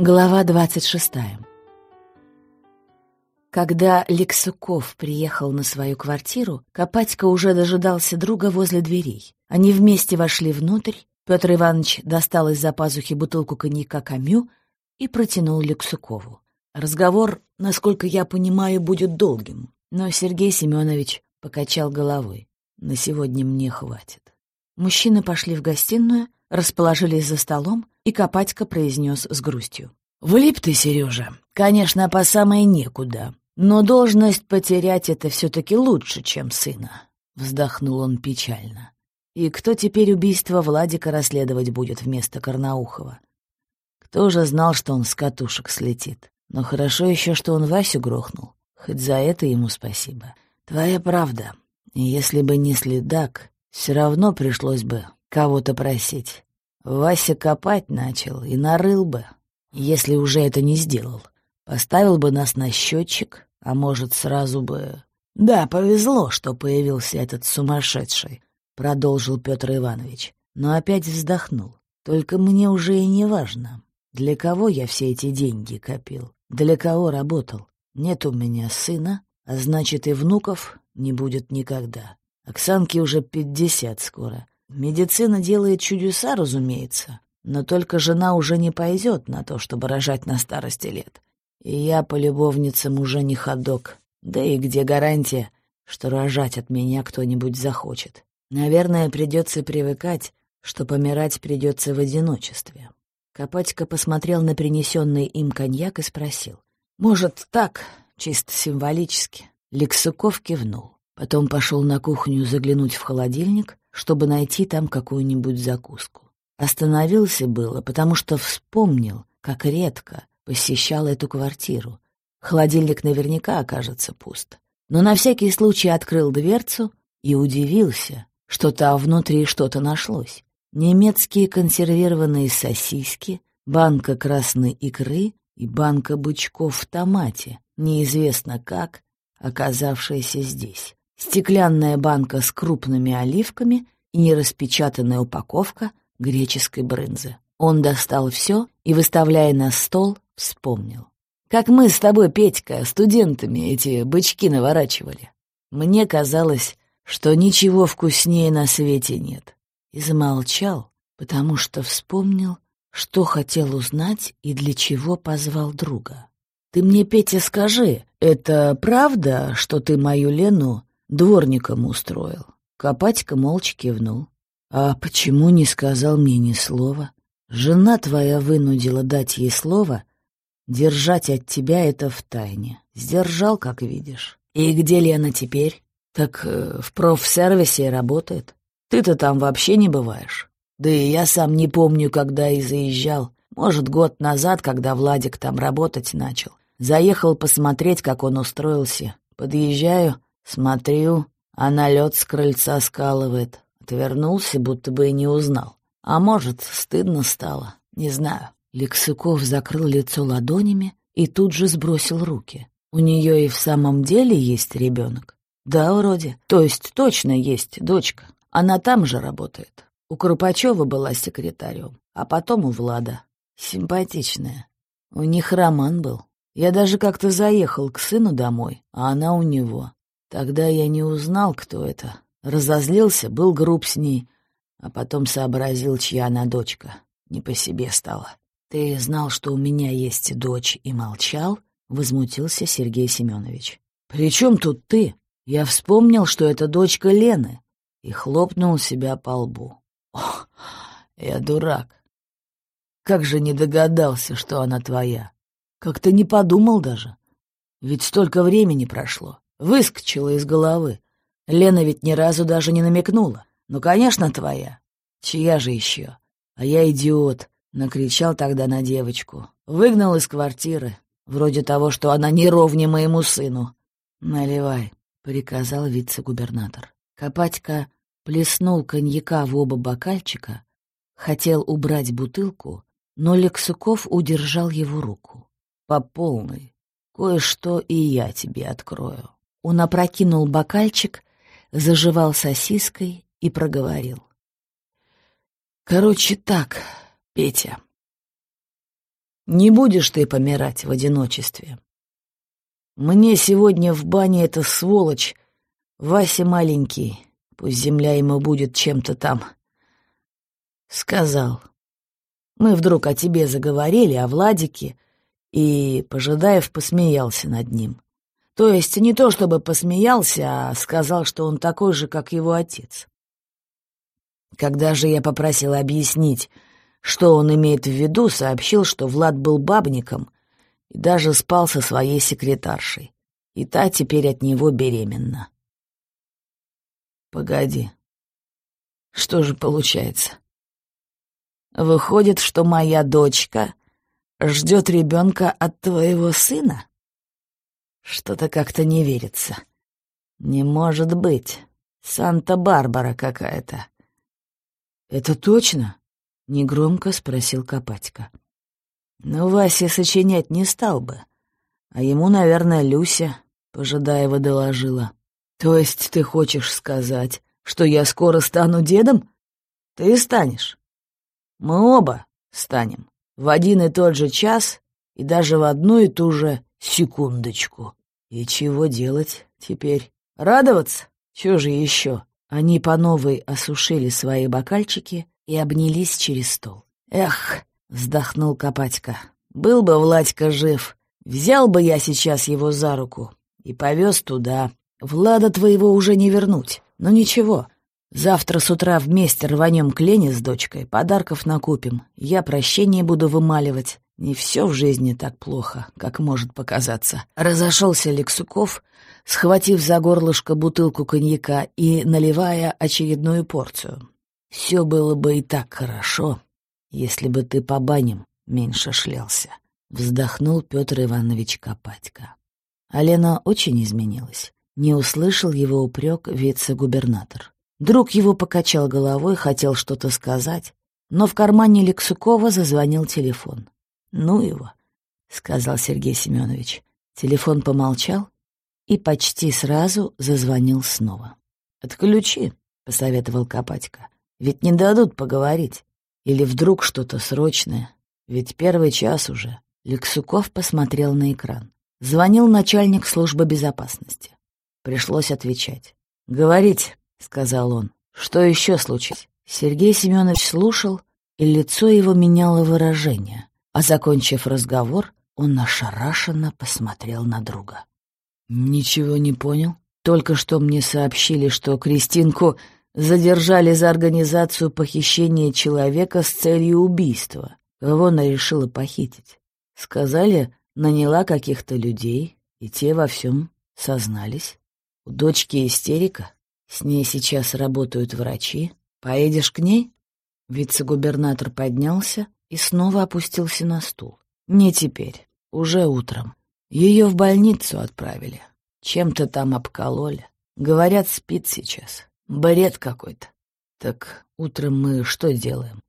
Глава двадцать шестая. Когда Лексуков приехал на свою квартиру, Копатько уже дожидался друга возле дверей. Они вместе вошли внутрь, Петр Иванович достал из-за пазухи бутылку коньяка «Камю» и протянул Лексукову. Разговор, насколько я понимаю, будет долгим, но Сергей Семенович покачал головой. На сегодня мне хватит. Мужчины пошли в гостиную, расположились за столом, и Копатько произнес с грустью. «Влип ты, Сережа, конечно, по самое некуда, но должность потерять — это все-таки лучше, чем сына», — вздохнул он печально. «И кто теперь убийство Владика расследовать будет вместо Карнаухова? Кто же знал, что он с катушек слетит? Но хорошо еще, что он Васю грохнул. Хоть за это ему спасибо. Твоя правда. И если бы не следак, все равно пришлось бы кого-то просить. Вася копать начал и нарыл бы, если уже это не сделал. Поставил бы нас на счетчик, а может, сразу бы... Да, повезло, что появился этот сумасшедший, продолжил Петр Иванович, но опять вздохнул. Только мне уже и не важно, для кого я все эти деньги копил, для кого работал. Нет у меня сына, а значит и внуков не будет никогда. Оксанке уже пятьдесят скоро. Медицина делает чудеса, разумеется, но только жена уже не пойдет на то, чтобы рожать на старости лет. И я по любовницам уже не ходок. Да и где гарантия, что рожать от меня кто-нибудь захочет? Наверное, придется привыкать, что помирать придется в одиночестве. Копатько посмотрел на принесенный им коньяк и спросил. «Может, так, чисто символически?» Лексуков кивнул. Потом пошел на кухню заглянуть в холодильник, чтобы найти там какую-нибудь закуску. Остановился было, потому что вспомнил, как редко посещал эту квартиру. Холодильник наверняка окажется пуст. Но на всякий случай открыл дверцу и удивился, что там внутри что-то нашлось. Немецкие консервированные сосиски, банка красной икры и банка бычков в томате, неизвестно как, оказавшаяся здесь стеклянная банка с крупными оливками и нераспечатанная упаковка греческой брынзы. Он достал все и, выставляя на стол, вспомнил. «Как мы с тобой, Петька, студентами эти бычки наворачивали. Мне казалось, что ничего вкуснее на свете нет». И замолчал, потому что вспомнил, что хотел узнать и для чего позвал друга. «Ты мне, Петя, скажи, это правда, что ты мою Лену Дворником устроил. Копатька молча кивнул. А почему не сказал мне ни слова? Жена твоя вынудила дать ей слово, держать от тебя это в тайне. Сдержал, как видишь. И где Лена теперь? Так э, в профсервисе работает. Ты-то там вообще не бываешь. Да и я сам не помню, когда и заезжал. Может, год назад, когда Владик там работать начал. Заехал посмотреть, как он устроился. Подъезжаю, Смотрю, она лед с крыльца скалывает. Отвернулся, будто бы и не узнал. А может, стыдно стало, не знаю. Лексуков закрыл лицо ладонями и тут же сбросил руки. У нее и в самом деле есть ребенок? Да, вроде. То есть точно есть дочка. Она там же работает. У Крупачева была секретарем, а потом у Влада. Симпатичная. У них роман был. Я даже как-то заехал к сыну домой, а она у него. Тогда я не узнал, кто это. Разозлился, был груб с ней, а потом сообразил, чья она дочка. Не по себе стало. «Ты знал, что у меня есть дочь, и молчал?» — возмутился Сергей Семенович. «При чем тут ты? Я вспомнил, что это дочка Лены, и хлопнул себя по лбу. Ох, я дурак. Как же не догадался, что она твоя? Как-то не подумал даже. Ведь столько времени прошло. Выскочила из головы. Лена ведь ни разу даже не намекнула. Ну, конечно, твоя. Чья же еще? А я идиот. Накричал тогда на девочку. Выгнал из квартиры. Вроде того, что она не ровне моему сыну. «Наливай», — приказал вице-губернатор. Копатька плеснул коньяка в оба бокальчика, хотел убрать бутылку, но Лексуков удержал его руку. «По полной. Кое-что и я тебе открою». Он опрокинул бокальчик, заживал сосиской и проговорил. «Короче так, Петя. Не будешь ты помирать в одиночестве. Мне сегодня в бане эта сволочь, Вася маленький, пусть земля ему будет чем-то там, сказал. Мы вдруг о тебе заговорили, о Владике, и Пожидаев посмеялся над ним. То есть не то чтобы посмеялся, а сказал, что он такой же, как его отец. Когда же я попросил объяснить, что он имеет в виду, сообщил, что Влад был бабником и даже спал со своей секретаршей, и та теперь от него беременна. Погоди. Что же получается? Выходит, что моя дочка ждет ребенка от твоего сына? Что-то как-то не верится. Не может быть. Санта-Барбара какая-то. Это точно? Негромко спросил Копатько. Ну, Вася сочинять не стал бы. А ему, наверное, Люся, Пожидаева доложила. То есть ты хочешь сказать, что я скоро стану дедом? Ты станешь. Мы оба станем в один и тот же час и даже в одну и ту же секундочку. И чего делать теперь? Радоваться? Чего же еще? Они по новой осушили свои бокальчики и обнялись через стол. «Эх!» — вздохнул Копатько. «Был бы Владька жив, взял бы я сейчас его за руку и повез туда. Влада твоего уже не вернуть, но ничего, Завтра с утра вместе рванем к Лене с дочкой, подарков накупим. Я прощение буду вымаливать. Не все в жизни так плохо, как может показаться. Разошелся Лексуков, схватив за горлышко бутылку коньяка и наливая очередную порцию. Все было бы и так хорошо, если бы ты по баням меньше шлялся. Вздохнул Петр Иванович Копатько. А Лена очень изменилась. Не услышал его упрек вице-губернатор. Друг его покачал головой, хотел что-то сказать, но в кармане Лексукова зазвонил телефон. «Ну его», — сказал Сергей Семенович. Телефон помолчал и почти сразу зазвонил снова. «Отключи», — посоветовал Копатько. «Ведь не дадут поговорить. Или вдруг что-то срочное. Ведь первый час уже». Лексуков посмотрел на экран. Звонил начальник службы безопасности. Пришлось отвечать. «Говорить», — сказал он. «Что еще случилось?» Сергей Семенович слушал, и лицо его меняло выражение. А закончив разговор, он ошарашенно посмотрел на друга. «Ничего не понял. Только что мне сообщили, что Кристинку задержали за организацию похищения человека с целью убийства. Кого она решила похитить? Сказали, наняла каких-то людей, и те во всем сознались. У дочки истерика. С ней сейчас работают врачи. Поедешь к ней?» Вице-губернатор поднялся и снова опустился на стул. «Не теперь, уже утром. Ее в больницу отправили. Чем-то там обкололи. Говорят, спит сейчас. Бред какой-то. Так утром мы что делаем?»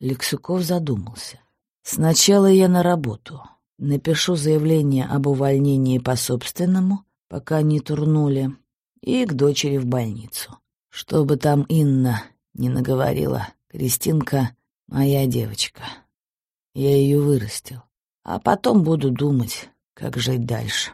Лексуков задумался. «Сначала я на работу. Напишу заявление об увольнении по собственному, пока не турнули и к дочери в больницу. Чтобы там Инна не наговорила, Кристинка — моя девочка. Я ее вырастил. А потом буду думать, как жить дальше.